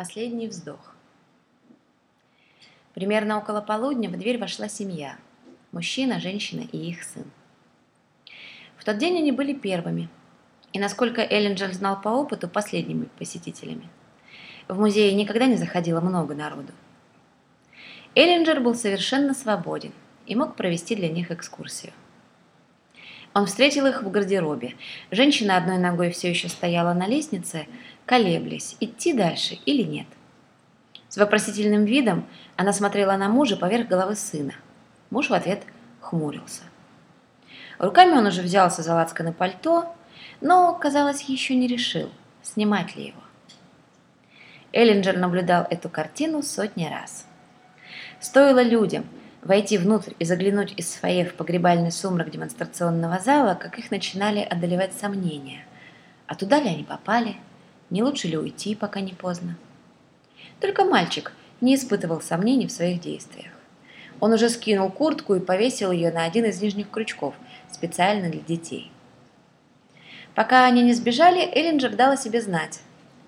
Последний вздох. Примерно около полудня в дверь вошла семья. Мужчина, женщина и их сын. В тот день они были первыми. И, насколько Эллинджер знал по опыту, последними посетителями. В музее никогда не заходило много народу. Эллинджер был совершенно свободен и мог провести для них экскурсию. Он встретил их в гардеробе. Женщина одной ногой все еще стояла на лестнице, колеблясь, идти дальше или нет. С вопросительным видом она смотрела на мужа поверх головы сына. Муж в ответ хмурился. Руками он уже взялся за лацканы пальто, но, казалось, еще не решил, снимать ли его. Эллинджер наблюдал эту картину сотни раз. Стоило людям войти внутрь и заглянуть из фойе в погребальный сумрак демонстрационного зала, как их начинали одолевать сомнения. А туда ли они попали? Не лучше ли уйти, пока не поздно? Только мальчик не испытывал сомнений в своих действиях. Он уже скинул куртку и повесил ее на один из нижних крючков, специально для детей. Пока они не сбежали, Эллинджер дал себе знать,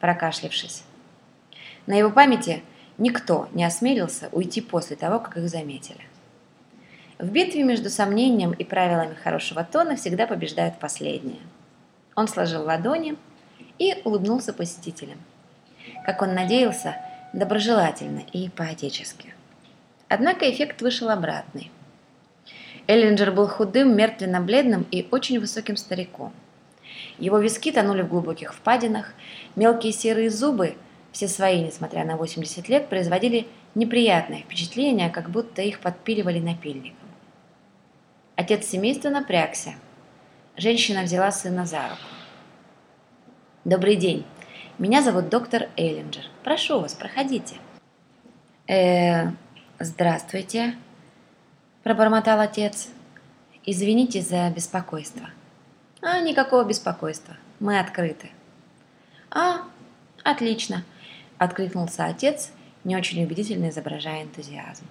прокашлявшись. На его памяти никто не осмелился уйти после того, как их заметили. В битве между сомнением и правилами хорошего тона всегда побеждают последние. Он сложил ладони и улыбнулся посетителям. Как он надеялся, доброжелательно и по-отечески. Однако эффект вышел обратный. Эллинджер был худым, мертвенно-бледным и очень высоким стариком. Его виски тонули в глубоких впадинах, мелкие серые зубы, все свои, несмотря на 80 лет, производили неприятное впечатление, как будто их подпиливали напильником. Отец семейства напрягся. Женщина взяла сына за руку. «Добрый день. Меня зовут доктор Эйлинджер. Прошу вас, проходите». «Э, здравствуйте», – пробормотал отец. «Извините за беспокойство». «А, никакого беспокойства. Мы открыты». «А, отлично», – откликнулся отец, не очень убедительно изображая энтузиазм.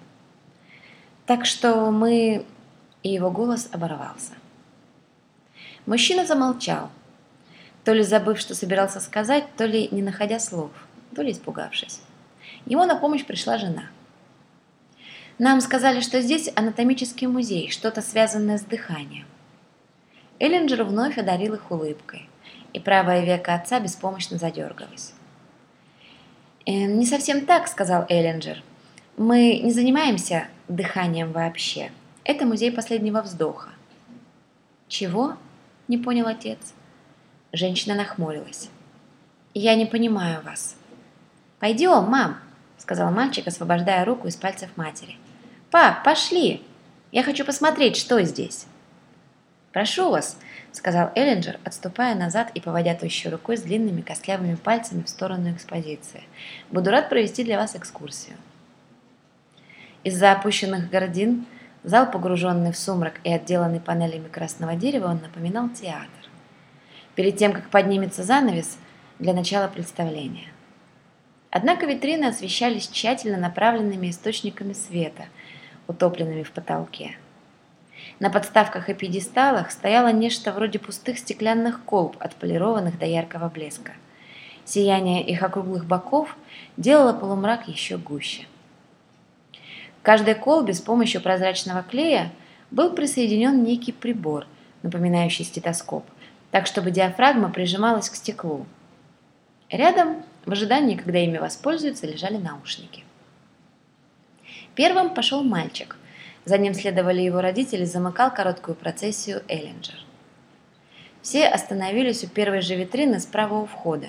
«Так что мы...» И его голос оборвался. Мужчина замолчал, то ли забыв, что собирался сказать, то ли не находя слов, то ли испугавшись. Ему на помощь пришла жена. Нам сказали, что здесь анатомический музей, что-то связанное с дыханием. Эллинджер вновь одарил их улыбкой, и правое веко отца беспомощно задергалось. «Э, «Не совсем так», — сказал Эллинджер. «Мы не занимаемся дыханием вообще. Это музей последнего вздоха». «Чего?» — не понял отец. Женщина нахмурилась. «Я не понимаю вас». «Пойдем, мам», — сказал мальчик, освобождая руку из пальцев матери. «Пап, пошли! Я хочу посмотреть, что здесь». «Прошу вас», — сказал Эллинджер, отступая назад и поводя тощей рукой с длинными костлявыми пальцами в сторону экспозиции. «Буду рад провести для вас экскурсию». Из-за опущенных гордин зал, погруженный в сумрак и отделанный панелями красного дерева, он напоминал театр перед тем, как поднимется занавес для начала представления. Однако витрины освещались тщательно направленными источниками света, утопленными в потолке. На подставках и пьедесталах стояло нечто вроде пустых стеклянных колб, отполированных до яркого блеска. Сияние их округлых боков делало полумрак еще гуще. К каждой колбе с помощью прозрачного клея был присоединен некий прибор, напоминающий стетоскоп, так чтобы диафрагма прижималась к стеклу. Рядом, в ожидании, когда ими воспользуются, лежали наушники. Первым пошел мальчик. За ним следовали его родители, замыкал короткую процессию Эллинджер. Все остановились у первой же витрины справа у входа.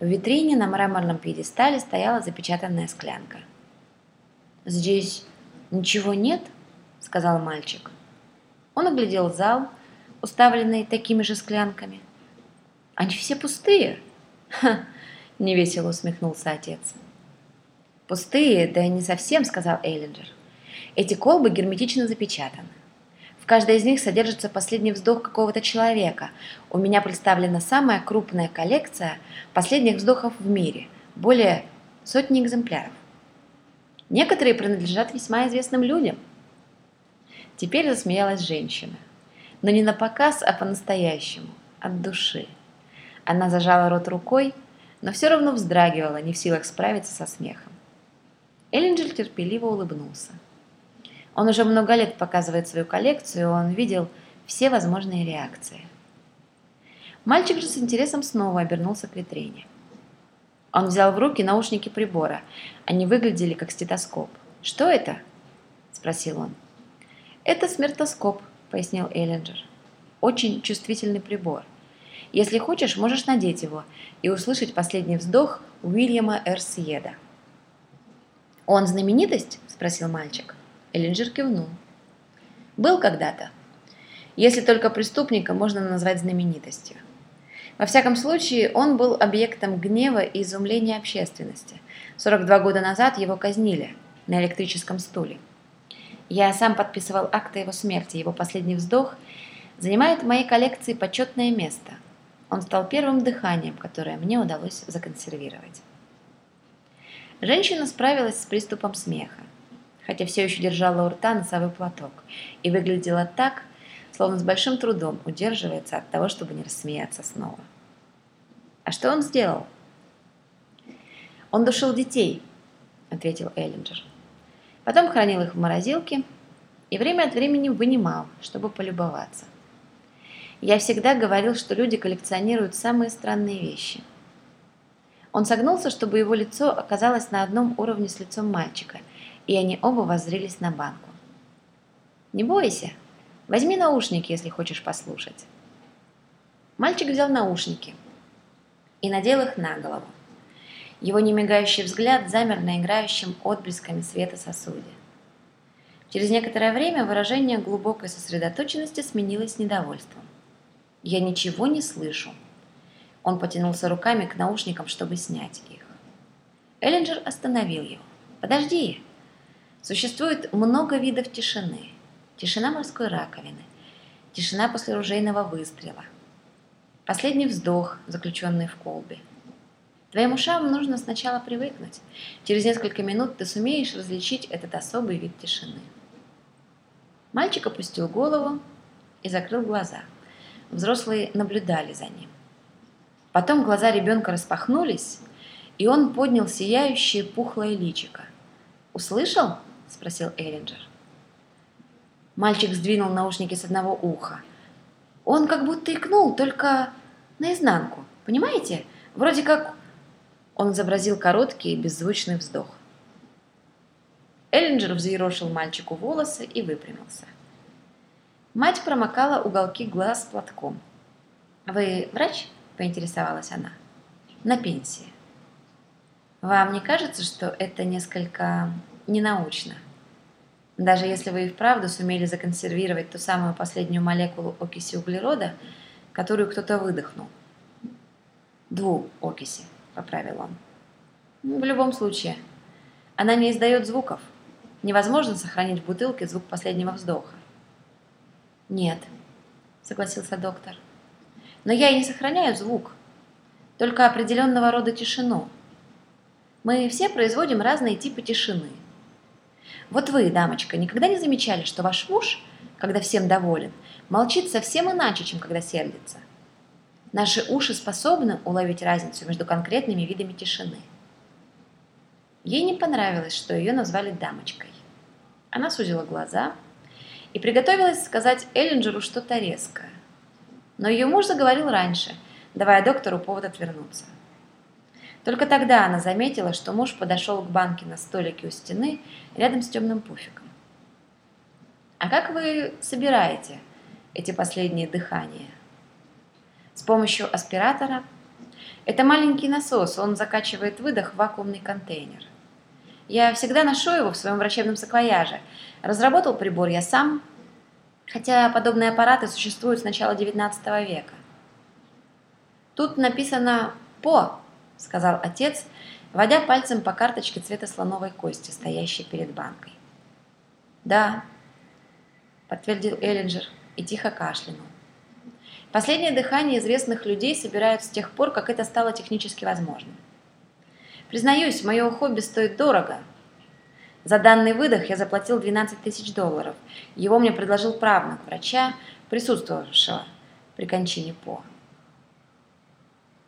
В витрине на мраморном пьедестале стояла запечатанная склянка. «Здесь ничего нет?» – сказал мальчик. Он оглядел зал, уставленные такими же склянками. Они все пустые. Ха, невесело усмехнулся отец. Пустые, да не совсем, сказал Эйлинджер. Эти колбы герметично запечатаны. В каждой из них содержится последний вздох какого-то человека. У меня представлена самая крупная коллекция последних вздохов в мире, более сотни экземпляров. Некоторые принадлежат весьма известным людям. Теперь засмеялась женщина но не на показ, а по-настоящему, от души. Она зажала рот рукой, но все равно вздрагивала, не в силах справиться со смехом. Эллинджер терпеливо улыбнулся. Он уже много лет показывает свою коллекцию, он видел все возможные реакции. Мальчик же с интересом снова обернулся к витрине. Он взял в руки наушники прибора. Они выглядели как стетоскоп. «Что это?» – спросил он. «Это смертоскоп», – пояснил Эллинджер. «Очень чувствительный прибор. Если хочешь, можешь надеть его и услышать последний вздох Уильяма Эрсиеда». «Он знаменитость?» – спросил мальчик. Эллинджер кивнул. «Был когда-то. Если только преступника можно назвать знаменитостью. Во всяком случае, он был объектом гнева и изумления общественности. 42 года назад его казнили на электрическом стуле. Я сам подписывал акты его смерти. Его последний вздох занимает в моей коллекции почетное место. Он стал первым дыханием, которое мне удалось законсервировать. Женщина справилась с приступом смеха, хотя все еще держала у рта носовой платок и выглядела так, словно с большим трудом удерживается от того, чтобы не рассмеяться снова. «А что он сделал?» «Он душил детей», — ответил Эллинджер. Потом хранил их в морозилке и время от времени вынимал, чтобы полюбоваться. Я всегда говорил, что люди коллекционируют самые странные вещи — он согнулся, чтобы его лицо оказалось на одном уровне с лицом мальчика, и они оба воззрелись на банку. «Не бойся. Возьми наушники, если хочешь послушать». Мальчик взял наушники и надел их на голову. Его немигающий взгляд замер на играющем отблесками света сосуде. Через некоторое время выражение глубокой сосредоточенности сменилось недовольством. «Я ничего не слышу», он потянулся руками к наушникам, чтобы снять их. Эллинджер остановил его. «Подожди. Существует много видов тишины. Тишина морской раковины, тишина после ружейного выстрела, последний вздох, заключенный в колбе. Твоим ушам нужно сначала привыкнуть. Через несколько минут ты сумеешь различить этот особый вид тишины». Мальчик опустил голову и закрыл глаза. Взрослые наблюдали за ним. Потом глаза ребенка распахнулись, и он поднял сияющее пухлое личико. «Услышал?» – спросил Эллинджер. Мальчик сдвинул наушники с одного уха. Он как будто икнул, только наизнанку. Понимаете? Вроде как... Он изобразил короткий и беззвучный вздох. Эллинджер взъерошил мальчику волосы и выпрямился. Мать промокала уголки глаз платком. «Вы врач?» – поинтересовалась она. «На пенсии». «Вам не кажется, что это несколько ненаучно? Даже если вы и вправду сумели законсервировать ту самую последнюю молекулу окиси углерода, которую кто-то выдохнул?» «Дву окиси», – поправил он. «В любом случае, она не издает звуков. Невозможно сохранить в бутылке звук последнего вздоха». «Нет», – согласился доктор. Но я и не сохраняю звук, только определенного рода тишину. Мы все производим разные типы тишины. Вот вы, дамочка, никогда не замечали, что ваш муж, когда всем доволен, молчит совсем иначе, чем когда сердится? Наши уши способны уловить разницу между конкретными видами тишины. Ей не понравилось, что ее назвали дамочкой. Она сузила глаза и приготовилась сказать Эллинджеру что-то резкое. Но ее муж заговорил раньше, давая доктору повод отвернуться. Только тогда она заметила, что муж подошел к банке на столике у стены рядом с темным пуфиком. «А как вы собираете эти последние дыхания?» «С помощью аспиратора?» «Это маленький насос, он закачивает выдох в вакуумный контейнер. Я всегда ношу его в своем врачебном саквояже. Разработал прибор я сам, хотя подобные аппараты существуют с начала XIX века. «Тут написано «по», — сказал отец, водя пальцем по карточке цвета слоновой кости, стоящей перед банкой. «Да», — подтвердил Эллинджер и тихо кашлянул. Последнее дыхание известных людей собирают с тех пор, как это стало технически возможным. Признаюсь, мое хобби стоит дорого, за данный выдох я заплатил 12 тысяч долларов. Его мне предложил правнук врача, присутствовавшего при кончине По.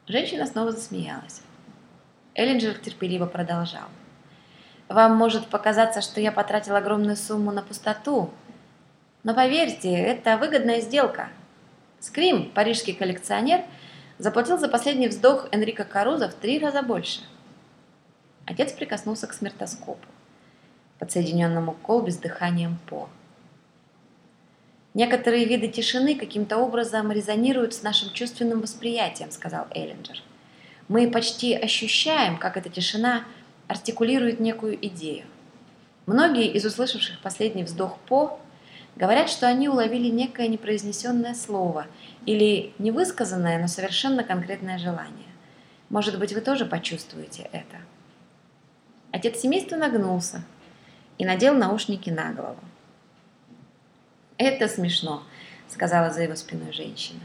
Женщина снова засмеялась. Эллинджер терпеливо продолжал. Вам может показаться, что я потратил огромную сумму на пустоту, но поверьте, это выгодная сделка. Скрим, парижский коллекционер, заплатил за последний вздох Энрика Каруза в три раза больше. Отец прикоснулся к смертоскопу, подсоединенному к колбе с дыханием По. «Некоторые виды тишины каким-то образом резонируют с нашим чувственным восприятием», — сказал Эллинджер. «Мы почти ощущаем, как эта тишина артикулирует некую идею. Многие из услышавших последний вздох По говорят, что они уловили некое непроизнесенное слово или невысказанное, но совершенно конкретное желание. Может быть, вы тоже почувствуете это. Отец семейства нагнулся и надел наушники на голову. «Это смешно», — сказала за его спиной женщина.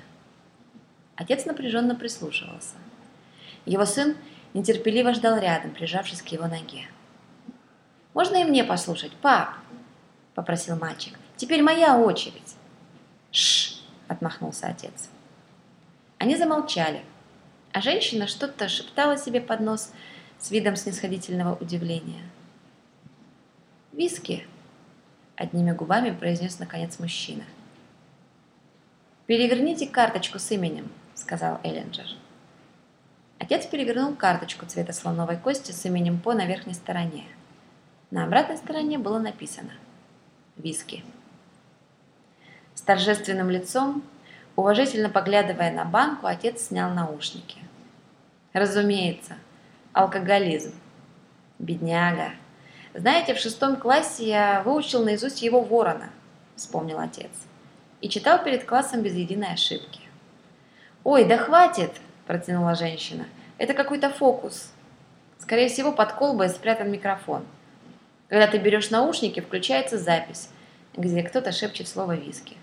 Отец напряженно прислушивался. Его сын нетерпеливо ждал рядом, прижавшись к его ноге. «Можно и мне послушать, пап?» — попросил мальчик. «Теперь моя очередь». «Шш!» — отмахнулся отец. Они замолчали, а женщина что-то шептала себе под нос с видом снисходительного удивления. «Виски!» — одними губами произнес наконец мужчина. «Переверните карточку с именем», — сказал Эллинджер. Отец перевернул карточку цвета слоновой кости с именем По на верхней стороне. На обратной стороне было написано «Виски». С торжественным лицом, уважительно поглядывая на банку, отец снял наушники. Разумеется, алкоголизм. Бедняга. Знаете, в шестом классе я выучил наизусть его ворона, вспомнил отец, и читал перед классом без единой ошибки. «Ой, да хватит!» – протянула женщина. «Это какой-то фокус. Скорее всего, под колбой спрятан микрофон. Когда ты берешь наушники, включается запись, где кто-то шепчет слово «виски».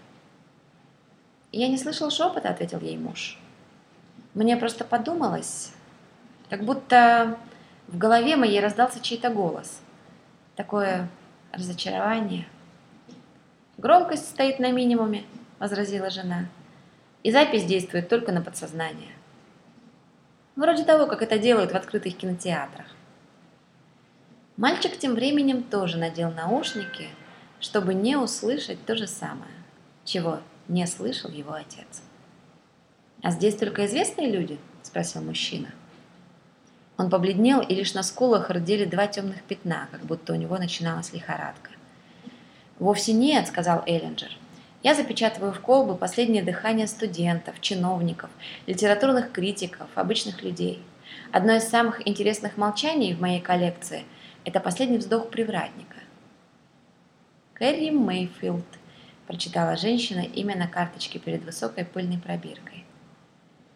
«Я не слышал шепота», – ответил ей муж. «Мне просто подумалось, как будто в голове моей раздался чей-то голос. Такое разочарование». «Громкость стоит на минимуме», – возразила жена. «И запись действует только на подсознание». Вроде того, как это делают в открытых кинотеатрах. Мальчик тем временем тоже надел наушники, чтобы не услышать то же самое, чего не слышал его отец. «А здесь только известные люди?» – спросил мужчина. Он побледнел, и лишь на скулах родили два темных пятна, как будто у него начиналась лихорадка. «Вовсе нет», – сказал Эллинджер. Я запечатываю в колбы последнее дыхание студентов, чиновников, литературных критиков, обычных людей. Одно из самых интересных молчаний в моей коллекции – это последний вздох привратника. Кэрри Мейфилд, прочитала женщина имя на карточке перед высокой пыльной пробиркой.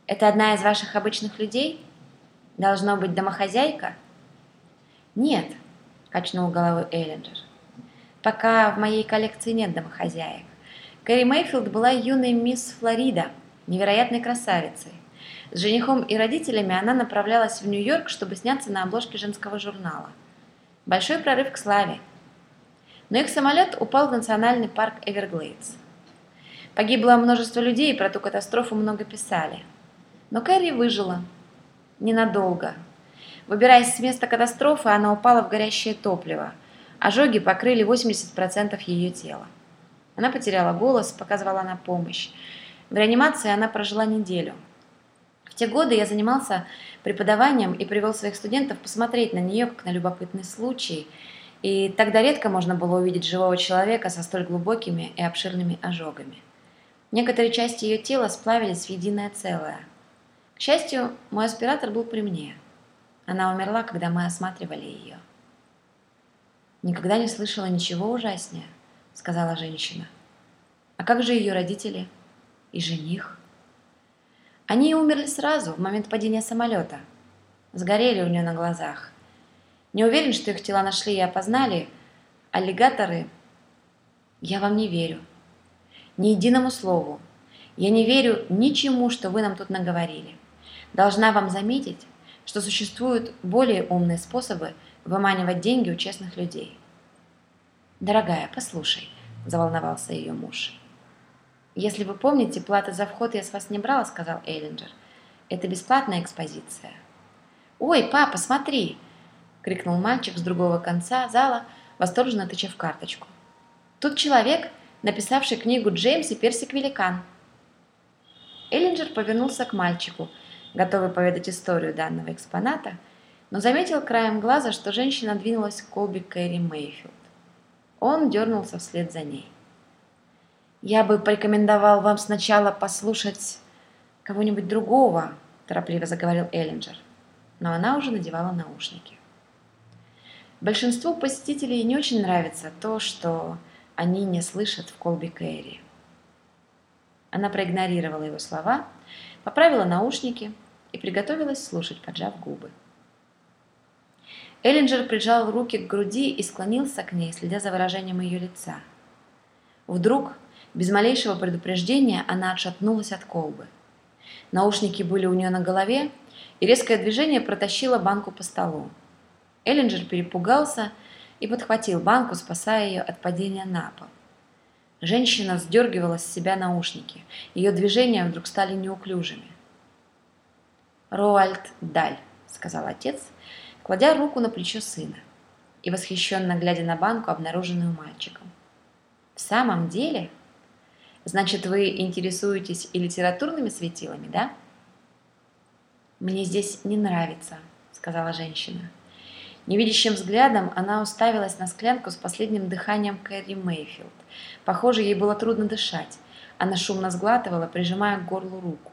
Это одна из ваших обычных людей? Должно быть домохозяйка? Нет, качнул головой Эллинджер. Пока в моей коллекции нет домохозяек. Кэрри Мейфилд была юной мисс Флорида, невероятной красавицей. С женихом и родителями она направлялась в Нью-Йорк, чтобы сняться на обложке женского журнала. Большой прорыв к славе. Но их самолет упал в национальный парк Эверглейдс. Погибло множество людей, и про ту катастрофу много писали. Но Кэрри выжила. Ненадолго. Выбираясь с места катастрофы, она упала в горящее топливо. Ожоги покрыли 80% ее тела. Она потеряла голос, показывала на помощь. В реанимации она прожила неделю. В те годы я занимался преподаванием и привел своих студентов посмотреть на нее, как на любопытный случай. И тогда редко можно было увидеть живого человека со столь глубокими и обширными ожогами. Некоторые части ее тела сплавились в единое целое. К счастью, мой аспиратор был при мне. Она умерла, когда мы осматривали ее. Никогда не слышала ничего ужаснее сказала женщина. А как же ее родители и жених? Они умерли сразу, в момент падения самолета. Сгорели у нее на глазах. Не уверен, что их тела нашли и опознали. Аллигаторы... Я вам не верю. Ни единому слову. Я не верю ничему, что вы нам тут наговорили. Должна вам заметить, что существуют более умные способы выманивать деньги у честных людей. «Дорогая, послушай», – заволновался ее муж. «Если вы помните, платы за вход я с вас не брала», – сказал Эйлинджер. «Это бесплатная экспозиция». «Ой, папа, смотри!» – крикнул мальчик с другого конца зала, восторженно тыча карточку. «Тут человек, написавший книгу «Джеймс и персик-великан». Эллинджер повернулся к мальчику, готовый поведать историю данного экспоната, но заметил краем глаза, что женщина двинулась к колбе Кэрри Мейфилд. Он дернулся вслед за ней. «Я бы порекомендовал вам сначала послушать кого-нибудь другого», торопливо заговорил Эллинджер, но она уже надевала наушники. Большинству посетителей не очень нравится то, что они не слышат в колбе Кэрри. Она проигнорировала его слова, поправила наушники и приготовилась слушать, поджав губы. Эллинджер прижал руки к груди и склонился к ней, следя за выражением ее лица. Вдруг, без малейшего предупреждения, она отшатнулась от колбы. Наушники были у нее на голове, и резкое движение протащило банку по столу. Эллинджер перепугался и подхватил банку, спасая ее от падения на пол. Женщина сдергивала с себя наушники. Ее движения вдруг стали неуклюжими. «Роальд Даль», — сказал отец, кладя руку на плечо сына и восхищенно глядя на банку, обнаруженную мальчиком. «В самом деле? Значит, вы интересуетесь и литературными светилами, да?» «Мне здесь не нравится», — сказала женщина. Невидящим взглядом она уставилась на склянку с последним дыханием Кэрри Мейфилд. Похоже, ей было трудно дышать. Она шумно сглатывала, прижимая к горлу руку.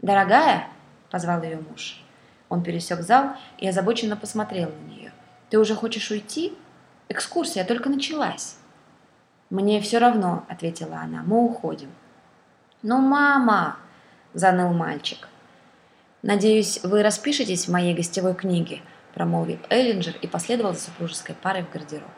«Дорогая!» – позвал ее муж. Он пересек зал и озабоченно посмотрел на нее. «Ты уже хочешь уйти? Экскурсия только началась». «Мне все равно», – ответила она, – «мы уходим». «Ну, мама!» – заныл мальчик. «Надеюсь, вы распишетесь в моей гостевой книге», – промолвил Эллинджер и последовал за супружеской парой в гардероб.